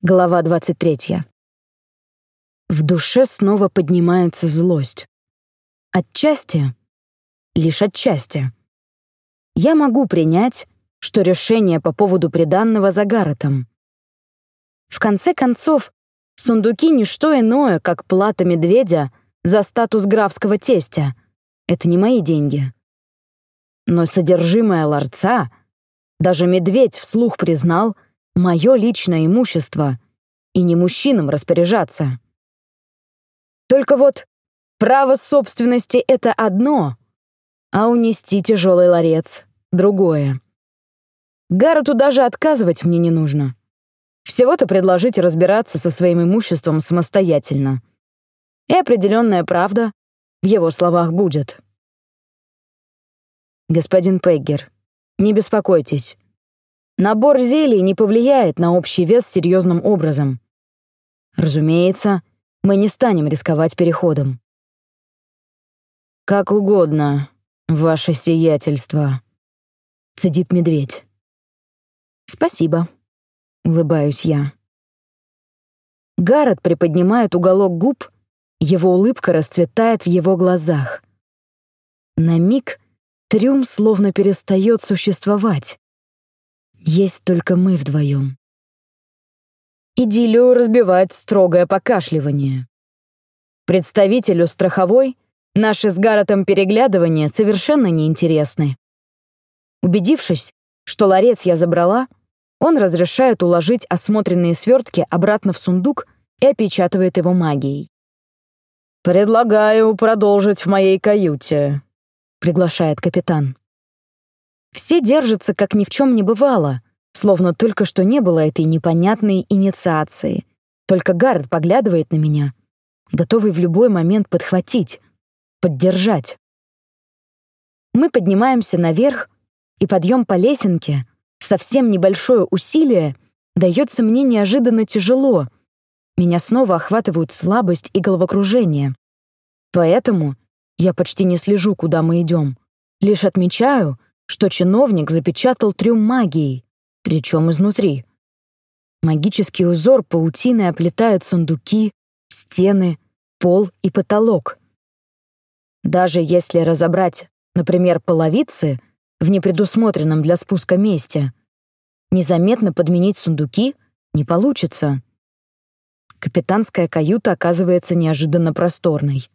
Глава 23. В душе снова поднимается злость. Отчасти, лишь отчасти. Я могу принять, что решение по поводу приданного за Гарретом. В конце концов, сундуки — не что иное, как плата медведя за статус графского тестя. Это не мои деньги. Но содержимое ларца, даже медведь вслух признал — мое личное имущество, и не мужчинам распоряжаться. Только вот право собственности — это одно, а унести тяжелый ларец — другое. Гаррету даже отказывать мне не нужно. Всего-то предложить разбираться со своим имуществом самостоятельно. И определенная правда в его словах будет. Господин Пеггер, не беспокойтесь. Набор зелий не повлияет на общий вес серьезным образом. Разумеется, мы не станем рисковать переходом. «Как угодно, ваше сиятельство», — цедит медведь. «Спасибо», — улыбаюсь я. Гаррет приподнимает уголок губ, его улыбка расцветает в его глазах. На миг трюм словно перестает существовать. Есть только мы вдвоем. Идиллию разбивает строгое покашливание. Представителю страховой наши с Гарретом переглядывания совершенно неинтересны. Убедившись, что ларец я забрала, он разрешает уложить осмотренные свертки обратно в сундук и опечатывает его магией. «Предлагаю продолжить в моей каюте», — приглашает капитан. Все держатся, как ни в чем не бывало, словно только что не было этой непонятной инициации. Только Гард поглядывает на меня, готовый в любой момент подхватить, поддержать. Мы поднимаемся наверх, и подъем по лесенке, совсем небольшое усилие, дается мне неожиданно тяжело. Меня снова охватывают слабость и головокружение. Поэтому я почти не слежу, куда мы идем. Лишь отмечаю, что чиновник запечатал трюм магией, причем изнутри. Магический узор паутины оплетает сундуки, стены, пол и потолок. Даже если разобрать, например, половицы в непредусмотренном для спуска месте, незаметно подменить сундуки не получится. Капитанская каюта оказывается неожиданно просторной.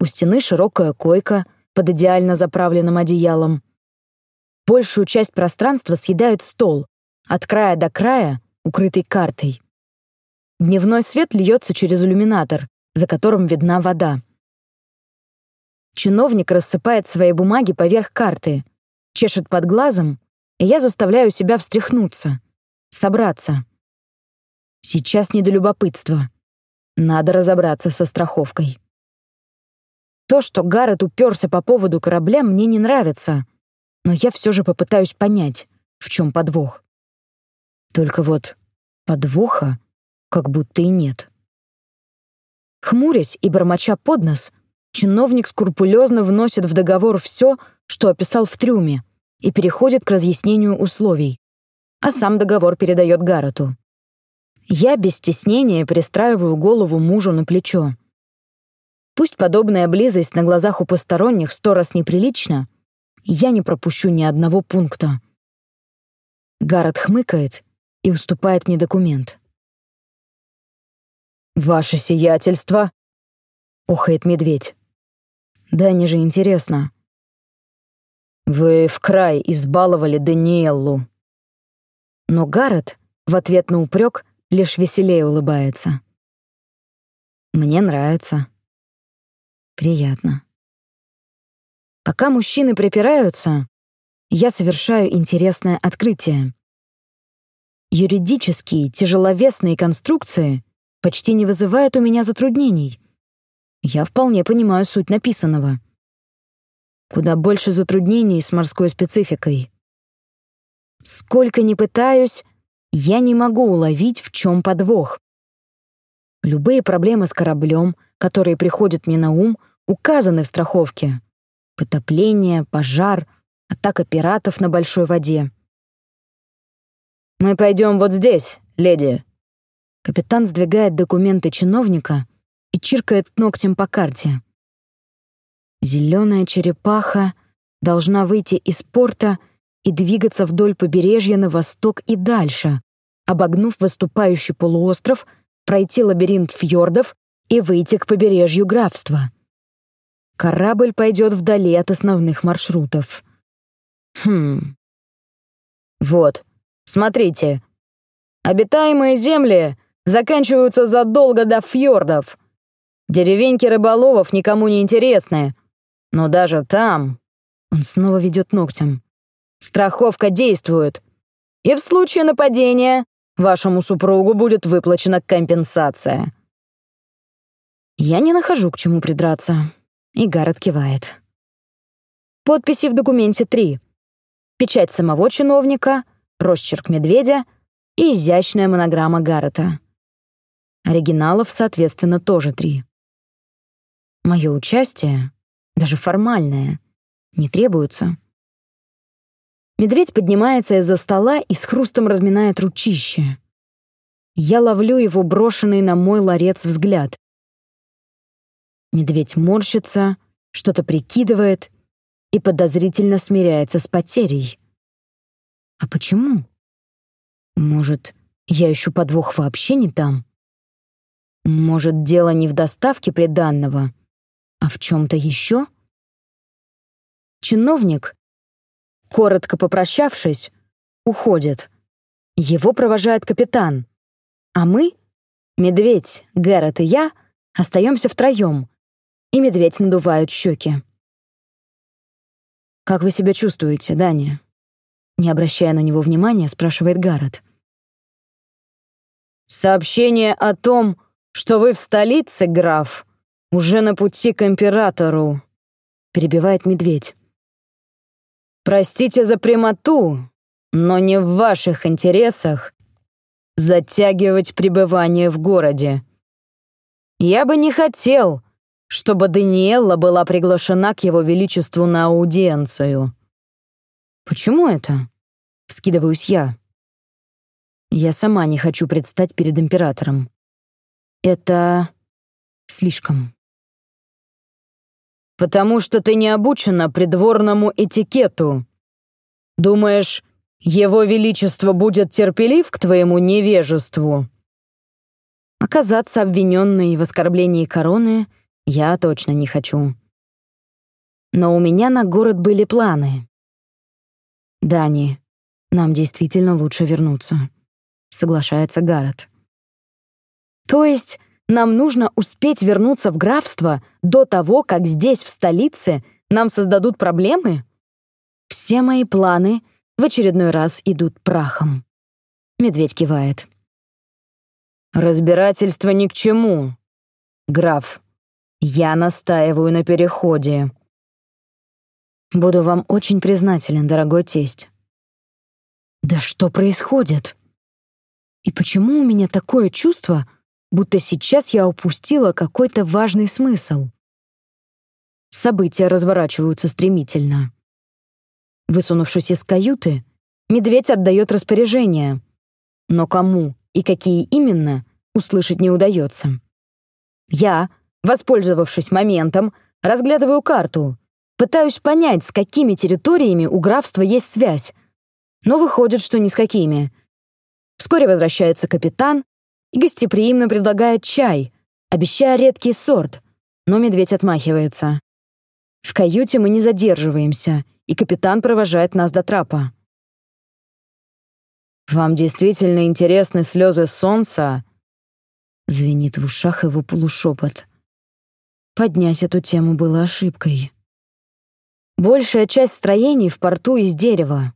У стены широкая койка под идеально заправленным одеялом, Большую часть пространства съедает стол, от края до края, укрытый картой. Дневной свет льется через иллюминатор, за которым видна вода. Чиновник рассыпает свои бумаги поверх карты, чешет под глазом, и я заставляю себя встряхнуться, собраться. Сейчас не до любопытства. Надо разобраться со страховкой. То, что Гаррет уперся по поводу корабля, мне не нравится но я все же попытаюсь понять, в чем подвох. Только вот подвоха как будто и нет. Хмурясь и бормоча под нос, чиновник скрупулезно вносит в договор все, что описал в трюме, и переходит к разъяснению условий, а сам договор передает Гаррету. Я без стеснения пристраиваю голову мужу на плечо. Пусть подобная близость на глазах у посторонних сто раз неприлична, я не пропущу ни одного пункта. Гаррет хмыкает и уступает мне документ. «Ваше сиятельство!» — охает медведь. «Да не же интересно». «Вы в край избаловали Даниэллу». Но Гаррет в ответ на упрек лишь веселее улыбается. «Мне нравится. Приятно». Пока мужчины припираются, я совершаю интересное открытие. Юридические тяжеловесные конструкции почти не вызывают у меня затруднений. Я вполне понимаю суть написанного. Куда больше затруднений с морской спецификой. Сколько ни пытаюсь, я не могу уловить, в чем подвох. Любые проблемы с кораблем, которые приходят мне на ум, указаны в страховке. Потопление, пожар, атака пиратов на большой воде. «Мы пойдем вот здесь, леди», Капитан сдвигает документы чиновника и чиркает ногтем по карте. Зеленая черепаха должна выйти из порта и двигаться вдоль побережья на восток и дальше, обогнув выступающий полуостров, пройти лабиринт фьордов и выйти к побережью графства. Корабль пойдет вдали от основных маршрутов. Хм. Вот, смотрите. Обитаемые земли заканчиваются задолго до фьордов. Деревеньки рыболовов никому не интересны. Но даже там... Он снова ведет ногтем. Страховка действует. И в случае нападения вашему супругу будет выплачена компенсация. Я не нахожу, к чему придраться. И Гаррет кивает. Подписи в документе три. Печать самого чиновника, росчерк медведя и изящная монограмма Гаррета. Оригиналов, соответственно, тоже три. Мое участие, даже формальное, не требуется. Медведь поднимается из-за стола и с хрустом разминает ручище. Я ловлю его брошенный на мой ларец взгляд. Медведь морщится, что-то прикидывает и подозрительно смиряется с потерей. А почему? Может, я ищу подвох вообще не там? Может, дело не в доставке приданного, а в чем-то еще? Чиновник, коротко попрощавшись, уходит. Его провожает капитан. А мы, медведь, Гэррет и я, остаемся втроем, и медведь надувают щеки. «Как вы себя чувствуете, Даня?» Не обращая на него внимания, спрашивает Гаррет. «Сообщение о том, что вы в столице, граф, уже на пути к императору», — перебивает медведь. «Простите за прямоту, но не в ваших интересах затягивать пребывание в городе. Я бы не хотел, чтобы Даниэлла была приглашена к его величеству на аудиенцию. «Почему это?» — вскидываюсь я. Я сама не хочу предстать перед императором. Это слишком. «Потому что ты не обучена придворному этикету. Думаешь, его величество будет терпелив к твоему невежеству?» Оказаться обвиненной в оскорблении короны — я точно не хочу. Но у меня на город были планы. Дани, нам действительно лучше вернуться, соглашается Гаррет. То есть нам нужно успеть вернуться в графство до того, как здесь, в столице, нам создадут проблемы? Все мои планы в очередной раз идут прахом. Медведь кивает. Разбирательство ни к чему. Граф, я настаиваю на переходе. Буду вам очень признателен, дорогой тесть. Да что происходит? И почему у меня такое чувство, будто сейчас я упустила какой-то важный смысл? События разворачиваются стремительно. Высунувшись из каюты, медведь отдает распоряжение. Но кому и какие именно, услышать не удается. Я, Воспользовавшись моментом, разглядываю карту. Пытаюсь понять, с какими территориями у графства есть связь. Но выходит, что ни с какими. Вскоре возвращается капитан и гостеприимно предлагает чай, обещая редкий сорт, но медведь отмахивается. В каюте мы не задерживаемся, и капитан провожает нас до трапа. «Вам действительно интересны слезы солнца?» Звенит в ушах его полушепот. Поднять эту тему было ошибкой. Большая часть строений в порту из дерева.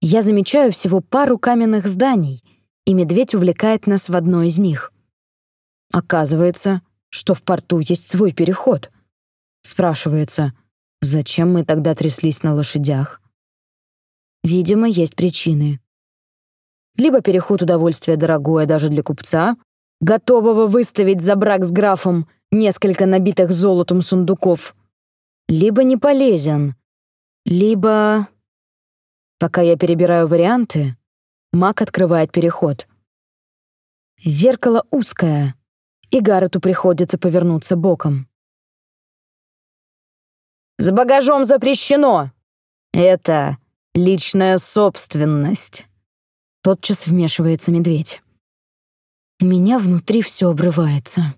Я замечаю всего пару каменных зданий, и медведь увлекает нас в одно из них. Оказывается, что в порту есть свой переход. Спрашивается, зачем мы тогда тряслись на лошадях? Видимо, есть причины. Либо переход удовольствия дорогое даже для купца, готового выставить за брак с графом несколько набитых золотом сундуков, либо не полезен, либо... Пока я перебираю варианты, маг открывает переход. Зеркало узкое, и Гаррету приходится повернуться боком. «За багажом запрещено! Это личная собственность!» Тотчас вмешивается медведь. Меня внутри все обрывается.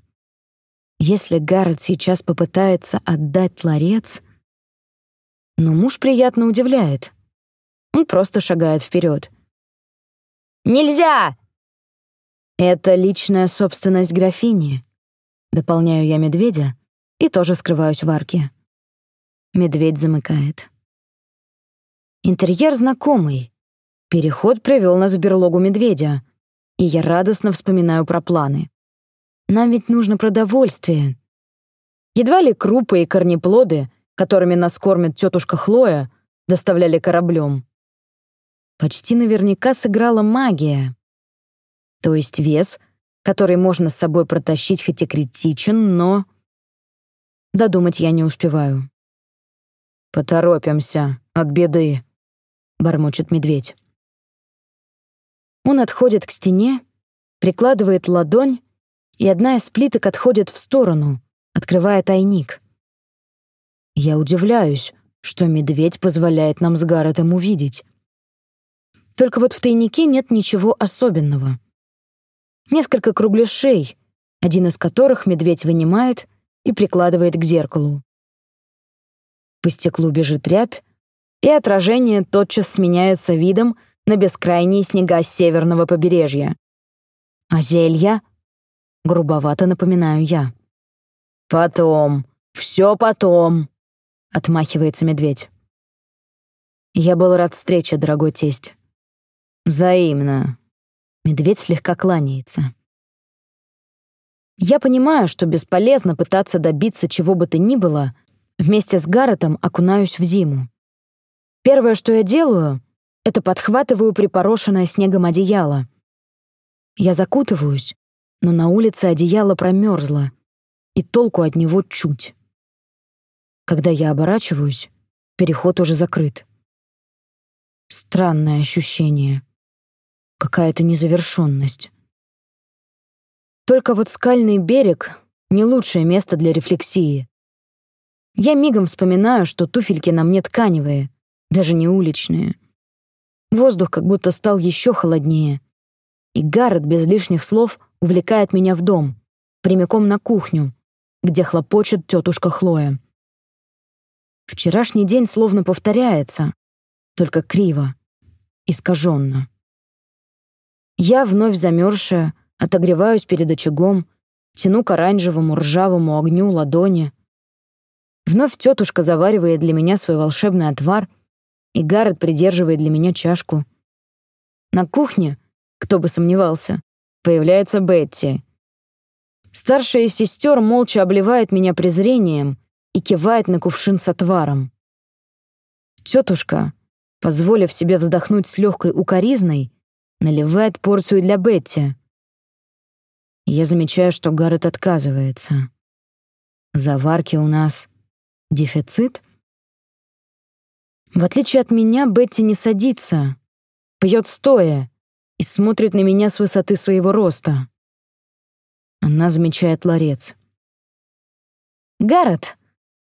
Если Гаррет сейчас попытается отдать ларец... Но муж приятно удивляет. Он просто шагает вперед. «Нельзя!» «Это личная собственность графини», — дополняю я медведя и тоже скрываюсь в арке. Медведь замыкает. Интерьер знакомый. Переход привел нас в берлогу медведя, и я радостно вспоминаю про планы. Нам ведь нужно продовольствие. Едва ли крупы и корнеплоды, которыми нас кормит тетушка Хлоя, доставляли кораблем. Почти наверняка сыграла магия. То есть вес, который можно с собой протащить хоть и критичен, но... Додумать я не успеваю. «Поторопимся, от беды», — бормочет медведь. Он отходит к стене, прикладывает ладонь, и одна из плиток отходит в сторону, открывая тайник. Я удивляюсь, что медведь позволяет нам с Гарретом увидеть. Только вот в тайнике нет ничего особенного. Несколько кругляшей, один из которых медведь вынимает и прикладывает к зеркалу. По стеклу бежит рябь, и отражение тотчас сменяется видом на бескрайние снега северного побережья. А зелья? Грубовато напоминаю я. «Потом, все потом», — отмахивается медведь. Я был рад встрече, дорогой тесть. Взаимно. Медведь слегка кланяется. Я понимаю, что бесполезно пытаться добиться чего бы то ни было. Вместе с Гарретом окунаюсь в зиму. Первое, что я делаю, это подхватываю припорошенное снегом одеяло. Я закутываюсь, но на улице одеяло промерзло, и толку от него чуть. Когда я оборачиваюсь, переход уже закрыт. Странное ощущение. Какая-то незавершенность. Только вот скальный берег — не лучшее место для рефлексии. Я мигом вспоминаю, что туфельки на мне тканевые, даже не уличные — Воздух как будто стал еще холоднее. И Гаррет без лишних слов увлекает меня в дом, прямиком на кухню, где хлопочет тетушка Хлоя. Вчерашний день словно повторяется, только криво, искаженно. Я, вновь замерзшая, отогреваюсь перед очагом, тяну к оранжевому ржавому огню ладони. Вновь тетушка заваривает для меня свой волшебный отвар — и Гаррет придерживает для меня чашку. На кухне, кто бы сомневался, появляется Бетти. Старшая из сестер молча обливает меня презрением и кивает на кувшин с отваром. Тетушка, позволив себе вздохнуть с легкой укоризной, наливает порцию для Бетти. Я замечаю, что Гаррет отказывается. Заварки у нас дефицит — в отличие от меня, Бетти не садится, пьет стоя и смотрит на меня с высоты своего роста. Она замечает ларец. «Гаррет,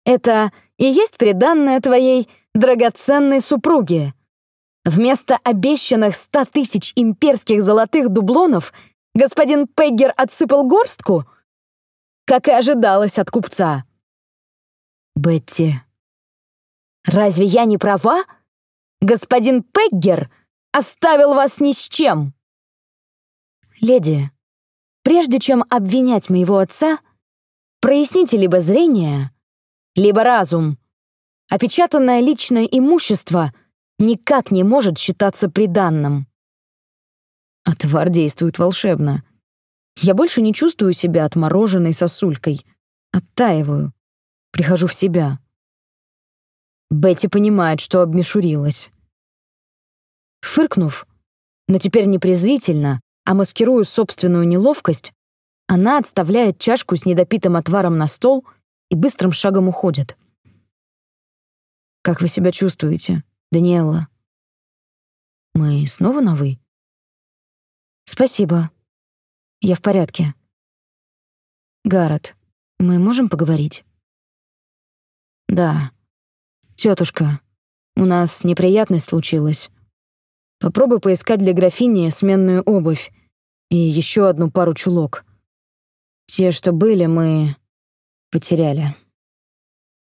это и есть приданное твоей драгоценной супруге. Вместо обещанных ста тысяч имперских золотых дублонов господин Пеггер отсыпал горстку, как и ожидалось от купца». Бетти Разве я не права? Господин Пеггер оставил вас ни с чем. Леди, прежде чем обвинять моего отца, проясните либо зрение, либо разум. Опечатанное личное имущество никак не может считаться приданным. Отвар действует волшебно. Я больше не чувствую себя отмороженной сосулькой. Оттаиваю. Прихожу в себя. Бетти понимает, что обмешурилась. Фыркнув, но теперь не презрительно, а маскируя собственную неловкость, она отставляет чашку с недопитым отваром на стол и быстрым шагом уходит. «Как вы себя чувствуете, Даниэлла?» «Мы снова на «вы»?» «Спасибо. Я в порядке. Гаррет, мы можем поговорить? Да. Тетушка, у нас неприятность случилась. Попробуй поискать для графини сменную обувь и еще одну пару чулок. Те, что были, мы потеряли.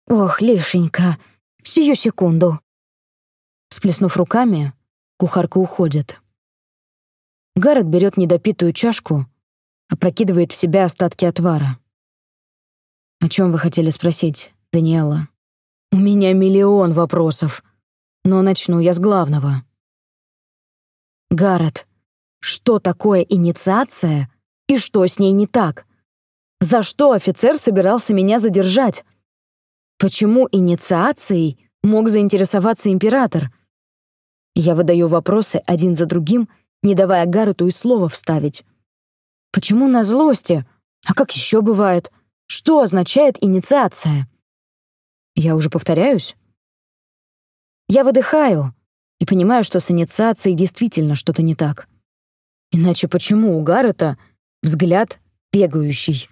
Ох, лишенька, сию секунду. Сплеснув руками, кухарка уходит. Гаррет берет недопитую чашку, опрокидывает в себя остатки отвара. «О чем вы хотели спросить, Даниэла?» «У меня миллион вопросов, но начну я с главного». «Гаррет, что такое инициация и что с ней не так? За что офицер собирался меня задержать? Почему инициацией мог заинтересоваться император?» Я выдаю вопросы один за другим, не давая Гаррету и слова вставить. Почему на злости? А как еще бывает? Что означает инициация? Я уже повторяюсь? Я выдыхаю и понимаю, что с инициацией действительно что-то не так. Иначе почему у Гаррета взгляд бегающий?